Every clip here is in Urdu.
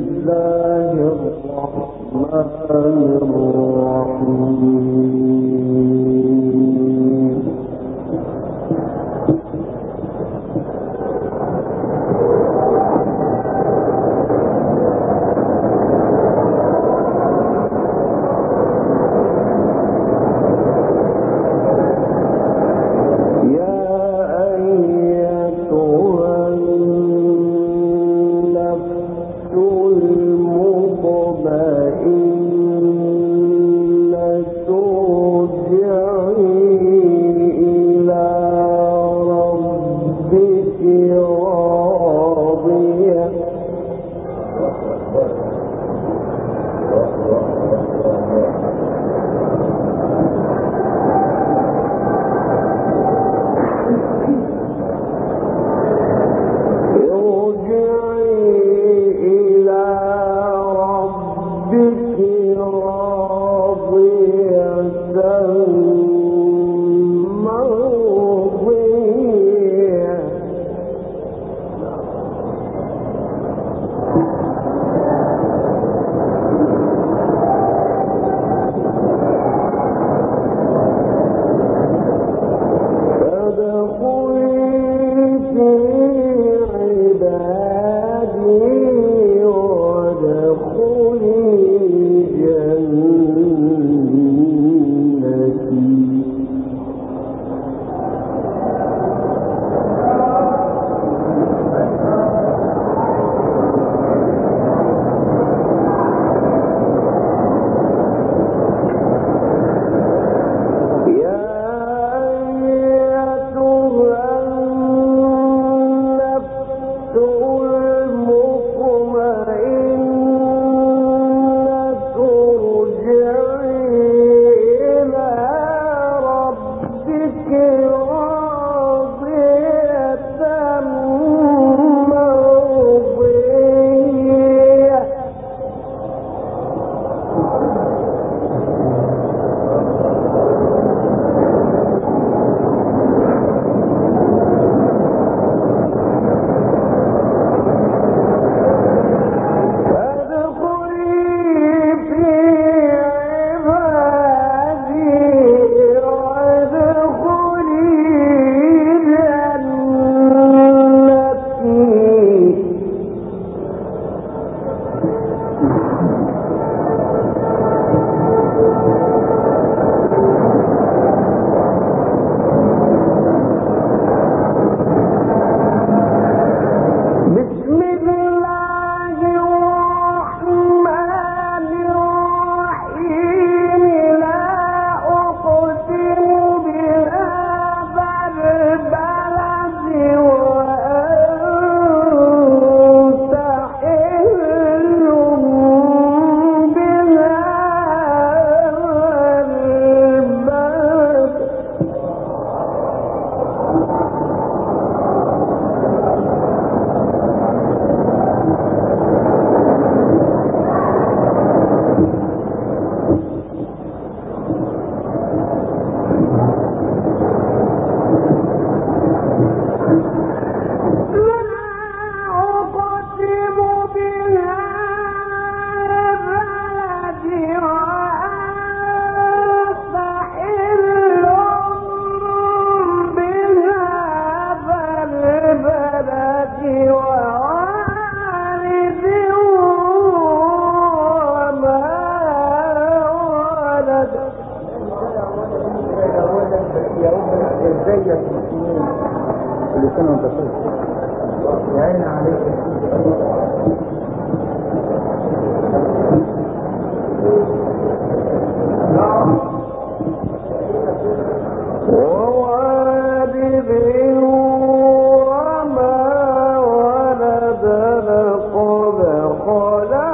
الله الرحمن الرحيم. کرتے ہیں خدا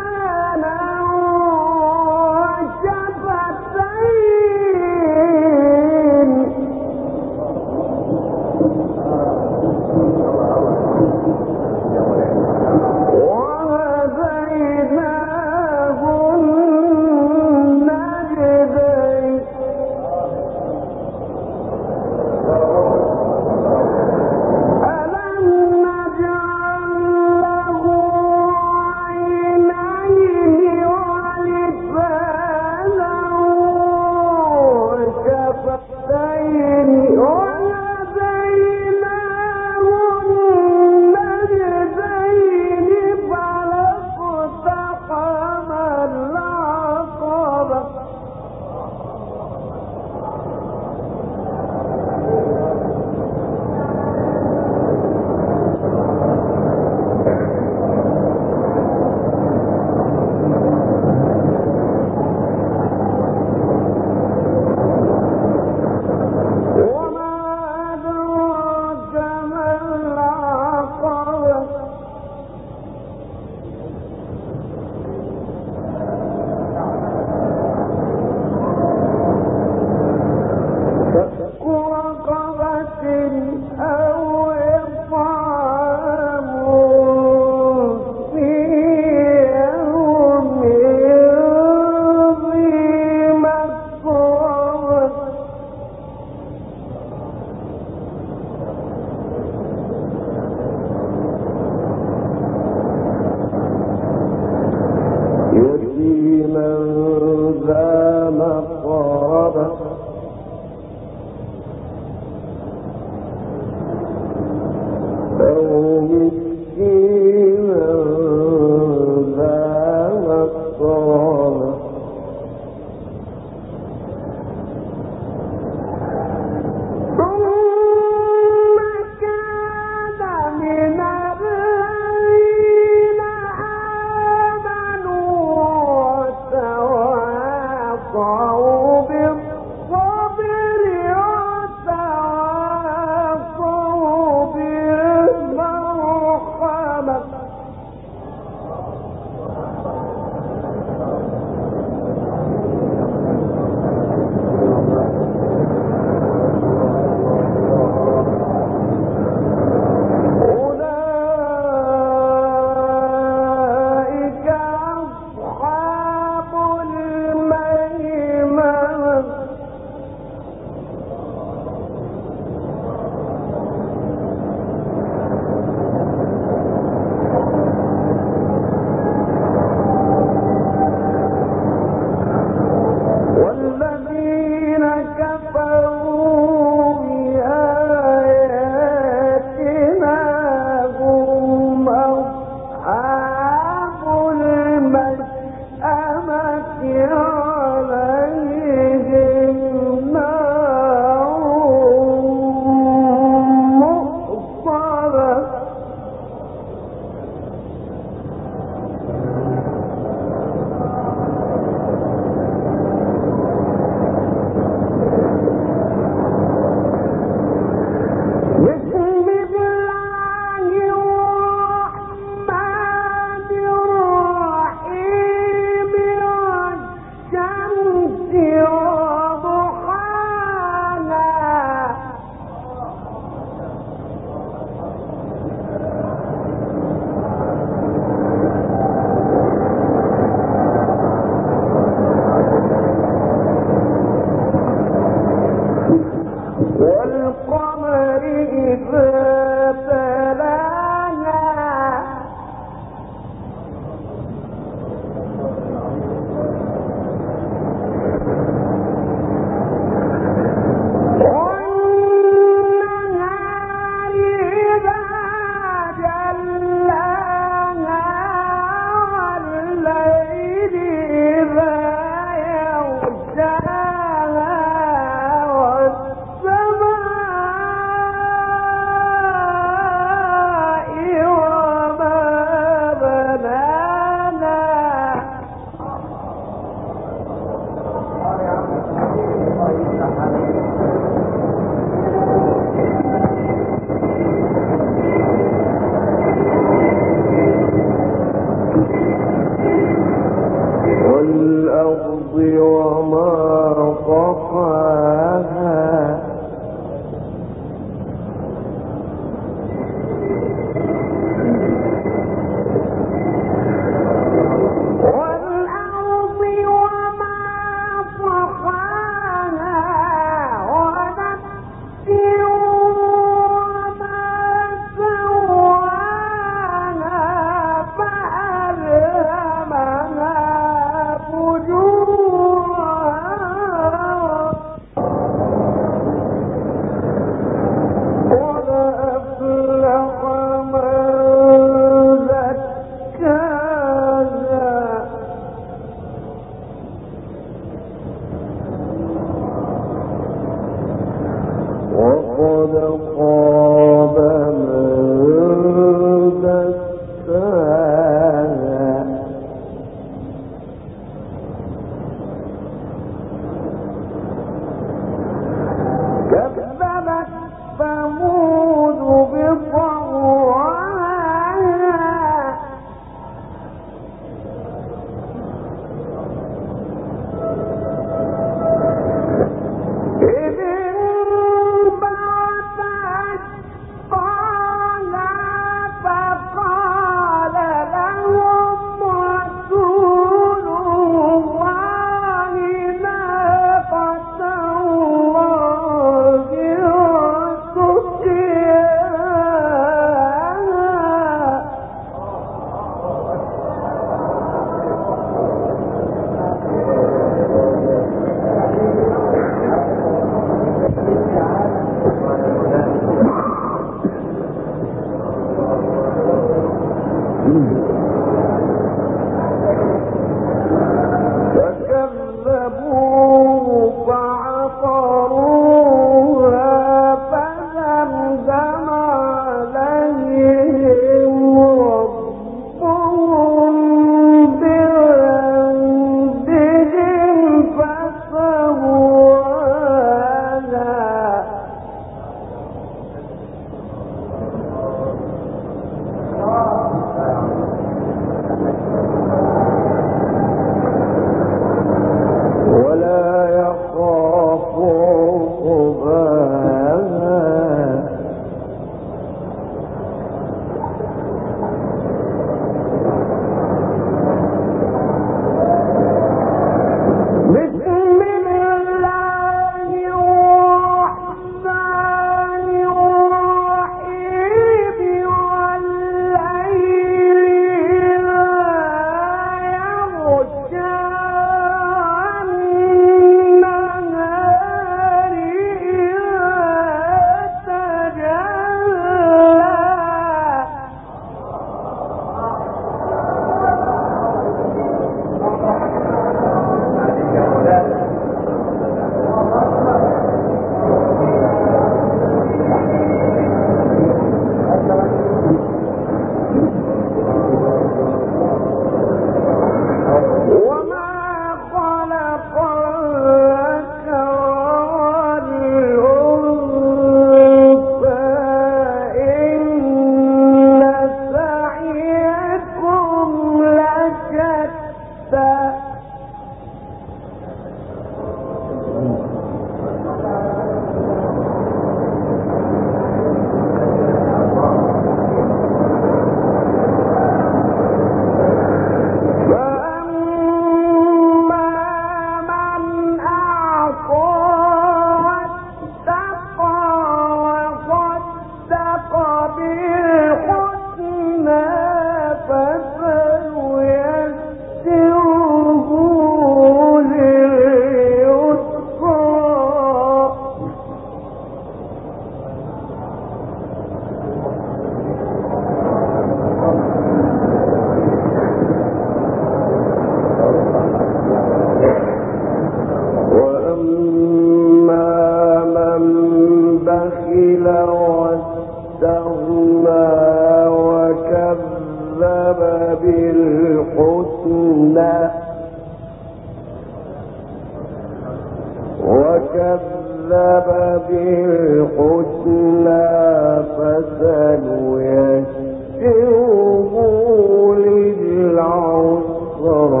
للعسرى